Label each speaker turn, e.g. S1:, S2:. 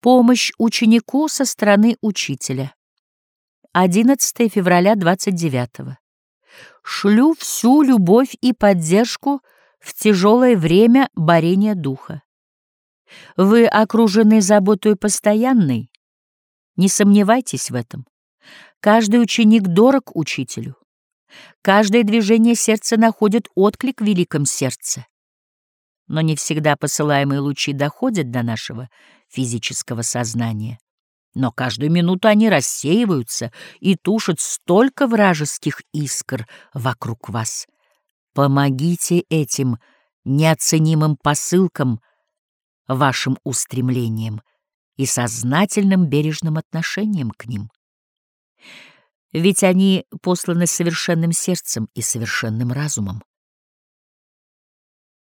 S1: Помощь ученику со стороны учителя. 11 февраля 29 -го. Шлю всю любовь и поддержку в тяжелое время борения духа. Вы окружены заботой постоянной, не сомневайтесь в этом. Каждый ученик дорог учителю. Каждое движение сердца находит отклик в великом сердце. Но не всегда посылаемые лучи доходят до нашего физического сознания. Но каждую минуту они рассеиваются и тушат столько вражеских искр вокруг вас. Помогите этим неоценимым посылкам вашим устремлениям и сознательным бережным отношением к ним. Ведь они посланы совершенным сердцем и совершенным разумом.